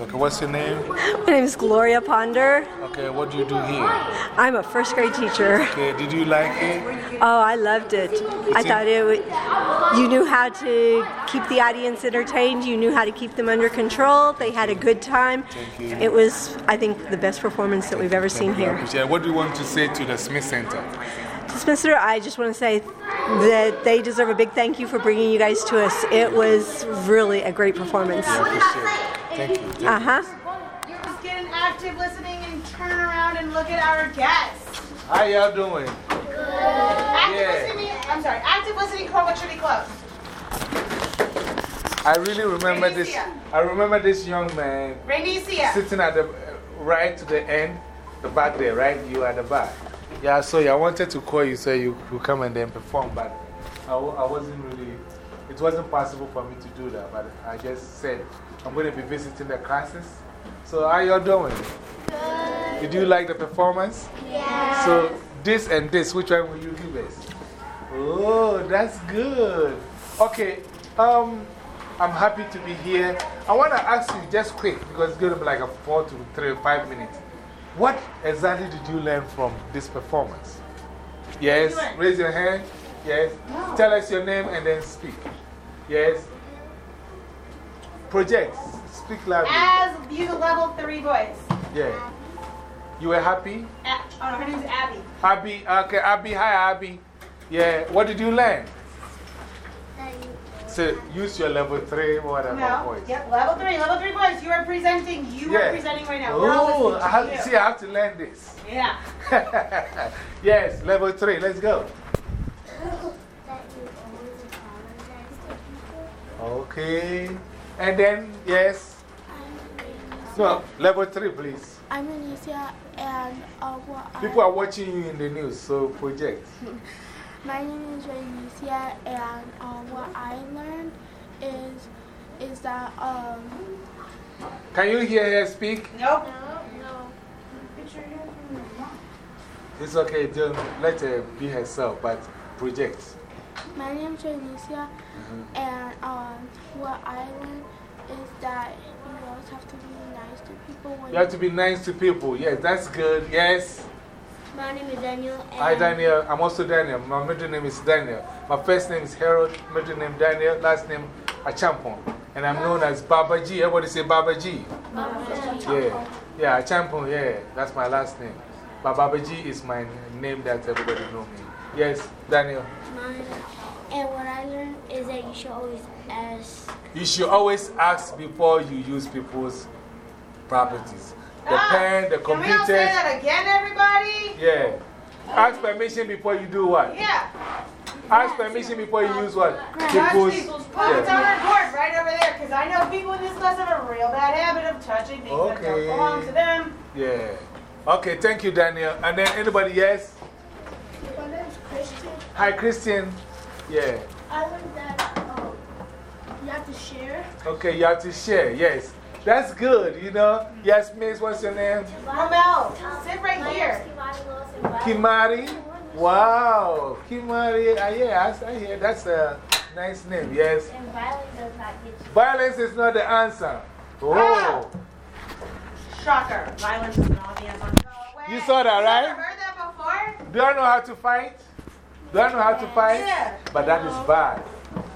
Okay, what's your name? My name is Gloria Ponder. Okay, what do you do here? I'm a first grade teacher. Okay, did you like it? Oh, I loved it. I thought it would, you knew how to keep the audience entertained, you knew how to keep them under control. They had a good time. Thank you. It was, I think, the best performance that we've ever seen I here. What do you want to say to the Smith Center? Spencer, I just want to say that they deserve a big thank you for bringing you guys to us. It was really a great performance. I appreciate. Thank you. Thank. Uh huh. You're just getting active listening and turn around and look at our guests. How y'all doing? Active Yeah. listening, I'm sorry, active listening quote should be closed. I really remember this. I remember this young man Rainicia. sitting at the right to the end, the back there, right? You at the back. Yeah, so I wanted to call you so you could come and then perform, but I, I wasn't really, it wasn't possible for me to do that. But I just said, I'm going to be visiting the classes. So, how y'all doing? Good. Did you like the performance? Yeah. So, this and this, which one will you give us? Oh, that's good. Okay, um, I'm happy to be here. I want to ask you just quick because it's going to be like a four to three, or five minutes. What exactly did you learn from this performance? Yes, raise your hand. Yes, tell us your name and then speak. Yes, project, speak loudly. As use a level three voice. Yeah, you were happy? A oh, no, her name's Abby. Abby, okay, Abby, hi, Abby. Yeah, what did you learn? So, use your level three, whatever No. voice. Yep, level three, level three voice. You are presenting. You Yeah. are presenting right now. We're Oh, I have, you. see, I have to learn this. Yeah. yes, level three, let's go. Okay, and then, yes. No, level three, please. I'm Anicia, and uh, what I- People are watching you in the news, so project. my name is Rainicia, and um, what I learned is is that um, Can you hear her speak? Nope. no, No. It's okay, don't let her be herself, but project. my name is Rainicia, and um, what I learned is that you always have to be nice to people when You have to be nice to people. Yes, that's good. Yes. My name is Daniel. Hi, Daniel. I'm also Daniel. My middle name is Daniel. My first name is Harold, middle name Daniel, last name Achampon. And I'm known as Baba G. Everybody say Baba G. Yeah. Yeah, Achampon, yeah. That's my last name. But Baba G is my name that everybody know me. Yes, Daniel. And what I learned is that you should always ask. You should always ask before you use people's properties. The Ah, pen, the computer. Can we all say that again, everybody? Yeah. Ask permission before you do what? Yeah. Ask permission before you use what? Touch People's. people's pockets on our board right over there because I know people in this class have a real bad habit of touching things that don't belong to them. Yeah. Okay, thank you, Daniel. And then anybody, yes? My name is Christian. Hi, Christian. Yeah. I learned that um, you have to share. Okay, you have to share, yes. That's good, you know. Yes, Miss, what's your name? Romel, sit right here. Kimari? Wow. Kimari, uh, yeah, I, I hear that's a nice name, yes. And violence does not get you. Violence is not the answer. Oh. Shocker. Violence is not the answer. Go. You saw that, right? You ever heard that before? Do I know how to fight? Do I know how to fight? Yeah. But that is bad.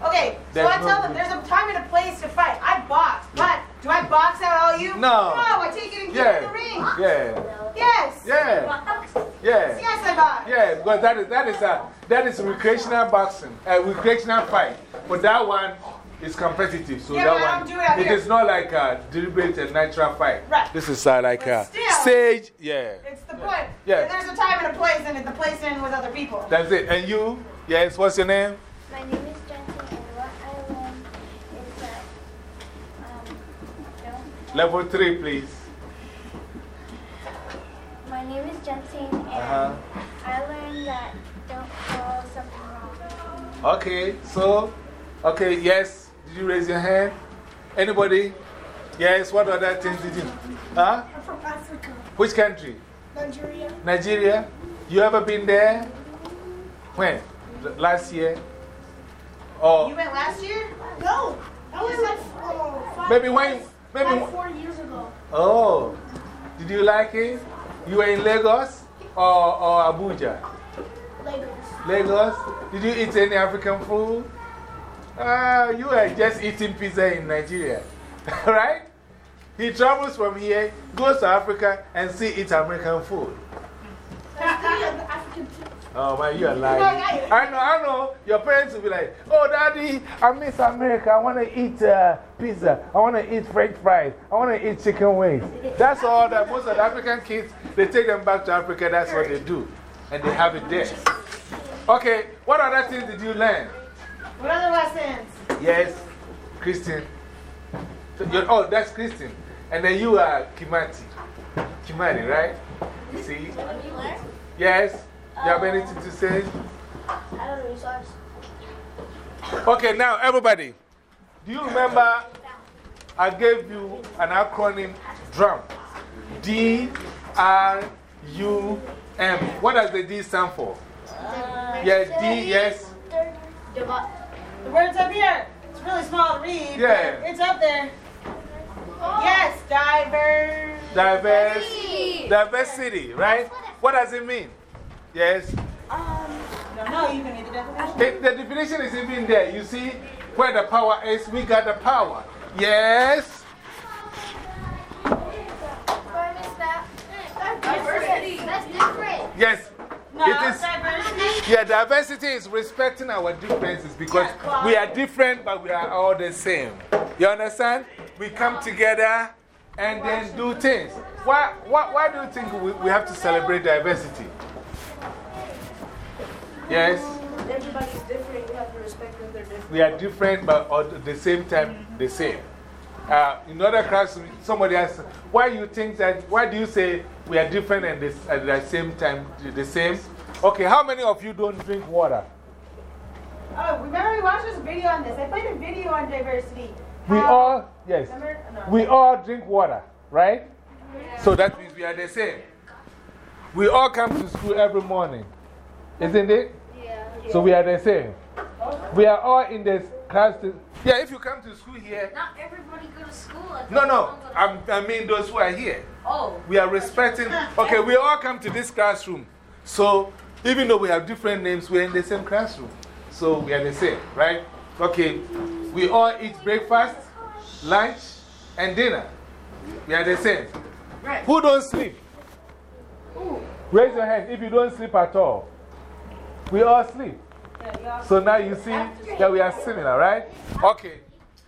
Okay, so There's I no tell them there's a time and a place to fight. I box, but do I box out all you? No. No, I take it and get in the ring. Yeah. Yes. Yeah. Yeah. Yes, I box. Yeah, because that is, that is, a, that is recreational boxing, a recreational fight. But that one is competitive. So Yeah, that one, don't it out it here. is not like a deliberate and natural fight. Right. This is uh, like But a still- stage. Yeah. It's the point. Yeah. There's a time and a place, and it's the place in with other people. That's it. And you? Yes, what's your name? My name is Jensen, and what I learned is that um, don't. Level three, please. My name is Jensen, and Uh-huh. I learned that don't follow something wrong. Okay, so, okay, yes. Did you raise your hand? Anybody? Yes, what other things did you? Huh? I'm from Africa, Which country? Nigeria. Nigeria? You ever been there? When? L- Last year? Oh. You went last year? No, That was like, oh, five maybe when, Maybe Like one- four years ago. Oh, did you like it? You were in Lagos or, or Abuja? Lagos. Lagos? Did you eat any African food? Ah, you are just eating pizza in Nigeria, right? He travels from here, goes to Africa, and see eat American food. Oh, man, you are lying. I know, I know. Your parents will be like, oh, daddy, I miss America. I want to eat uh, pizza. I want to eat french fries. I want to eat chicken wings. That's all that most of the African kids, they take them back to Africa. That's what they do. And they have it there. Okay, what other things did you learn? What other lessons? Yes, Christian. So you're- oh, that's Christian. And then you are Kimati. Kimati, right? You see? Yes? You have anything to say? I don't know. Okay, now everybody, do you remember I gave you an acronym DRUM? D R U M. What does the D stand for? Uh, yeah, D, yes. The word's up here. It's really small to read. Yeah. but It's up there. Yes, diverse. Diverse, diversity, right? What does it mean? Yes. Um, no, no, you can read the definition. The, the definition is even there. You see where the power is, we got the power. Yes. That's different. Yes. Diversity. Yeah, diversity is respecting our differences because we are different, but we are all the same. You understand? We come together and then do things. Why, why, why do you think we, we have to celebrate diversity? Yes? Everybody's different. We have to respect that they're different. We are different, but at the same time, the same. Uh, in other classrooms, somebody asked, why you think that, why do you say we are different and this, at the same time the same? Okay, how many of you don't drink water? Oh, remember we watched this video on this? I played a video on diversity. We How- all, yes, Remember? No. we all drink water, right? So that means we are the same. We all come to school every morning, isn't it? Yeah. So we are the same. We are all in this class. yeah, if you come to school here, Not everybody go to school. no, no, I'm, I mean those who are here. Oh. We are respecting. Okay, we all come to this classroom. So even though we have different names, we're in the same classroom. So we are the same, right? Okay, we all eat breakfast, lunch, and dinner. We are the same. Right. Who don't sleep? Raise your hand if you don't sleep at all. We all sleep. So now you see that we are similar, right? Okay.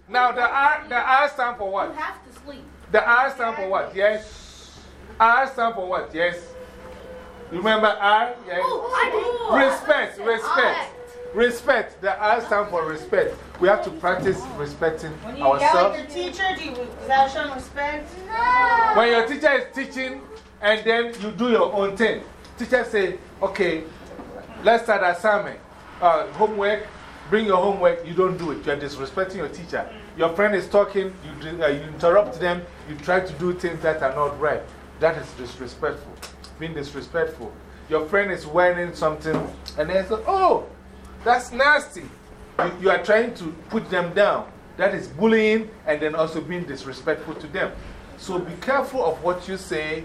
Now the R, the R stand for what? You have to sleep. The R stand for what? Yes. R stand for what? Yes. You remember R? Yes. Oh, I do. Respect, respect. Respect. The R stand for respect. We have to practice respecting When you yell at your teacher, do you, is that showing respect? When your teacher is teaching and then you do your own thing, teacher say, okay, let's start assignment. Uh, homework, bring your homework, you don't do it. You are disrespecting your teacher. Your friend is talking, you, uh, you interrupt them, you try to do things that are not right. That is disrespectful. Being disrespectful. Your friend is wearing something and they say, oh, that's nasty. You, you are trying to put them down. That is bullying and then also being disrespectful to them. So be careful of what you say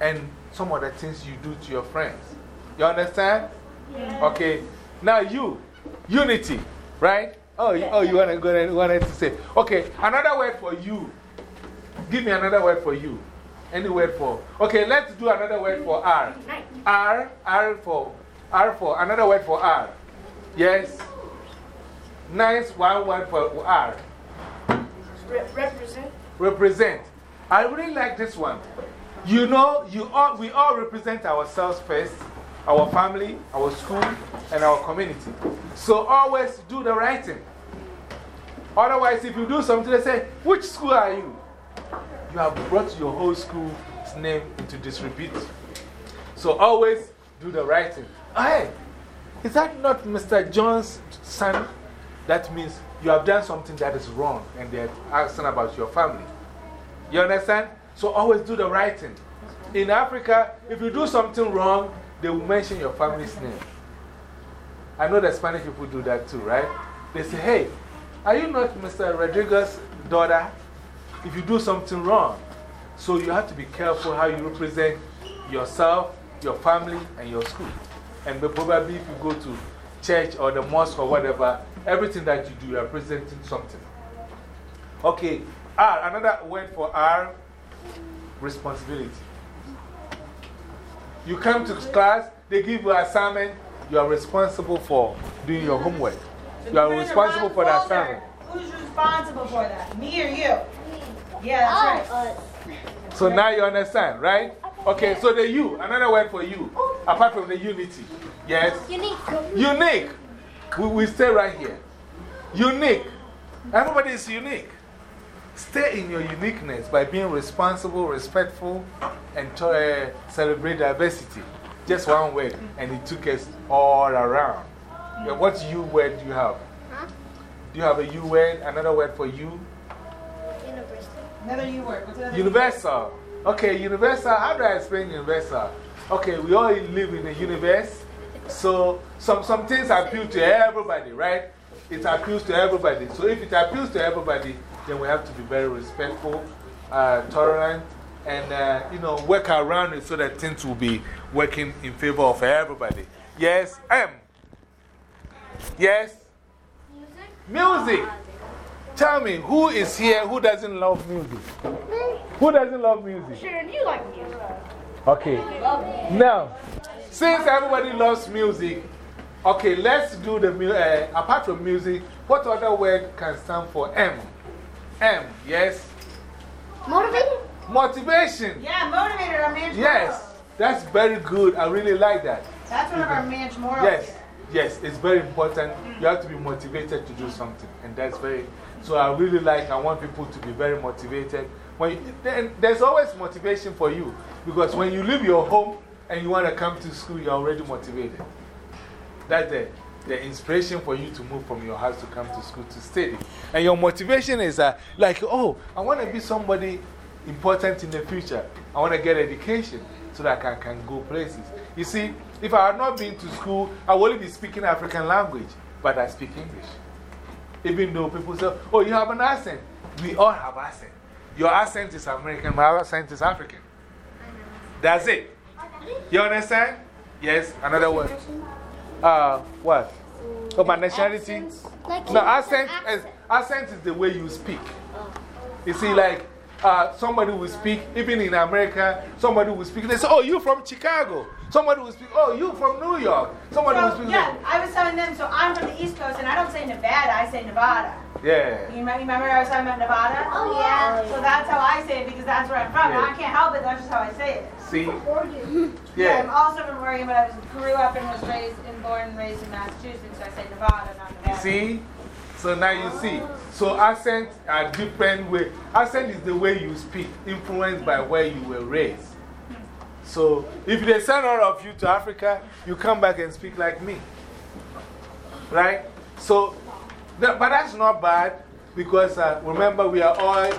and some of the things you do to your friends. You understand? Okay. Now you, unity, right? Oh, you, oh, you want to go and wanted to say. Okay, another word for you. Give me another word for you. Any word for. Okay, let's do another word for R. R, R for, R for, another word for R. Yes? Nice one word for R. represent. Represent. I really like this one. You know, you all, we all represent ourselves first, our family, our school, and our community. So always do the right thing. Otherwise, if you do something, they say, Which school are you? You have brought your whole school's name into disrepute. So always do the right thing. Hey, is that not Mr. John's son? That means you have done something that is wrong and they're asking about your family. You understand? So always do the right thing. In Africa, if you do something wrong, they will mention your family's name. I know the Spanish people do that too, right? They say, hey, are you not Mr. Rodriguez's daughter? If you do something wrong. So you have to be careful how you represent yourself, your family, and your school. And probably if you go to church or the mosque or whatever, everything that you do, you are presenting something. Okay, R, another word for R, responsibility. You come to class, they give you assignment, you are responsible for doing your homework. You are responsible for the assignment. Who's responsible for that? Me or you? Yeah, that's right. So now you understand, right? Okay, so the you, another word for you, apart from the unity. Yes? Unique. Unique. We, we stay right here. Unique. Everybody is unique. Stay in your uniqueness by being responsible, respectful, and to, uh, celebrate diversity. Just one word, and it took us all around. Yeah, what U word do you have? Do you have a U word? Another word for you? Another U word. What's another Universal. Okay, universal. How do I explain universal? Okay, we all live in a universe. So some, some things appeal to everybody, right? It appeals to everybody. So if it appeals to everybody, then we have to be very respectful, uh, tolerant, and uh, you know, work around it so that things will be working in favor of everybody. Yes, M. Yes? Music. Tell me, who is here who doesn't love music? Who doesn't love music? Sharon, you like music. Okay. Now, since everybody loves music, okay, let's do the uh, apart from music, what other word can stand for M? M, yes? Motivated? Motivation. Yeah, motivator, our man's Yes, that's very good. I really like that. That's one of our man's morals. Yes, yes, it's very important. You have to be motivated to do something, and that's very. So I really like, I want people to be very motivated. When you, then there's always motivation for you because when you leave your home and you want to come to school, you're already motivated. That's the, the inspiration for you to move from your house to come to school to study. And your motivation is uh, like, oh, I want to be somebody important in the future. I want to get education so that I can, can go places. You see, if I had not been to school, I would only be speaking African language, but I speak English. Even though people say, oh, you have an accent. We all have accent. Your accent is American, my accent is African. That's it. You understand? Yes, another word. Uh, what? Oh, my nationality? Like No, accent is, accent is the way you speak. You see, like uh, somebody will speak, even in America, somebody will speak. They say, Oh, you from Chicago. Somebody will speak, Oh, you from New York. Somebody will So, speak. yeah, oh. I was telling them, so I'm from the East Coast, and I don't say Nevada, I say Nevada. Yeah. You remember, remember I was talking about Nevada? Oh, yeah. So that's how I say it because that's where I'm from. Yeah. I can't help it, that's just how I say it. See? Yeah, I'm also from Oregon, but I was, grew up and was raised and born and raised in Massachusetts, so I say Nevada, not Nevada. See? So now you see. Oh. So accents are different way. Accent is the way you speak, influenced by where you were raised. So if they send all of you to Africa, you come back and speak like me. Right? So, that, but that's not bad because uh, remember we are all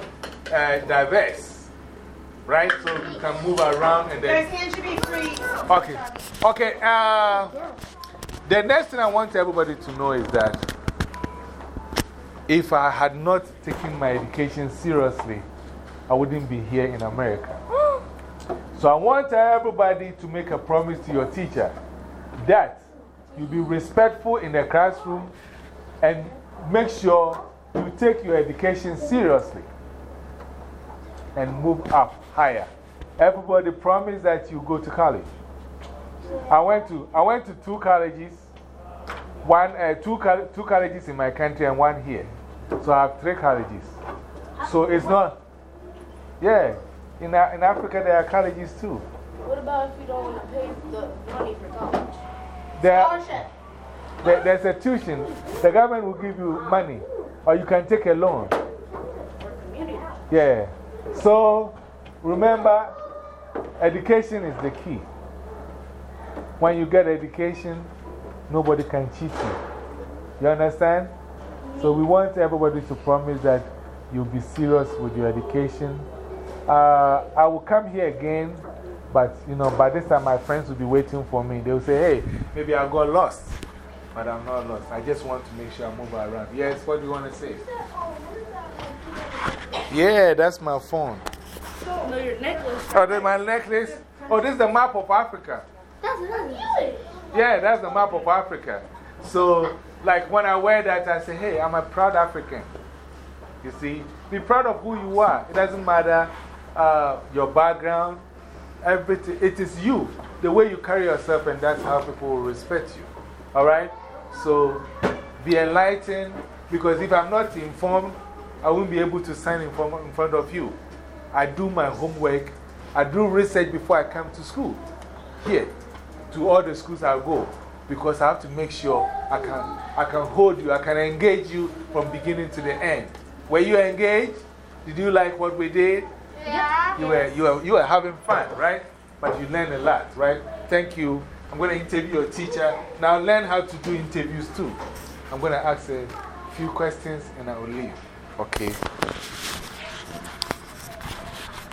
uh, diverse. Right? So you can move around and then. Guys, hands should be free. Okay. Okay. Uh, the next thing I want everybody to know is that if I had not taken my education seriously, I wouldn't be here in America. So I want everybody to make a promise to your teacher that you be respectful in the classroom and make sure you take your education seriously and move up higher. Everybody promise that you go to college. I went to, I went to two colleges, one, uh, two, two colleges in my country and one here. So I have three colleges. So it's not, yeah, in, in Africa there are colleges too. What about if you don't want to pay the money for college? There, Scholarship. there, there's a tuition, the government will give you money, or you can take a loan. Community. Yeah. So remember, education is the key. When you get education, nobody can cheat you. You understand? So we want everybody to promise that you'll be serious with your education. Uh, I will come here again, but you know, by this time my friends will be waiting for me. They will say, hey, maybe I got lost. But I'm not lost. I just want to make sure I move around. Yes, what do you want to say? Yeah, that's my phone. No, your necklace. Oh, this my necklace. Oh, this is the map of Africa. That's another. Yeah, that's the map of Africa. So, like when I wear that, I say, hey, I'm a proud African. You see, be proud of who you are. It doesn't matter uh, your background, everything. It is you, the way you carry yourself, and that's how people will respect you. All right? So, be enlightened because if I'm not informed, I won't be able to front, in front of you. I do my homework, I do research before I come to school. Here, to all the schools I go, because I have to make sure I can, I can hold you, I can engage you from beginning to the end. Were you engaged? Did you like what we did? Yeah. You were, you were, you were having fun, right? But you learned a lot, right? Thank you. I'm going to interview your teacher. Now learn how to do interviews too. I'm going to ask a few questions and I will leave. Okay.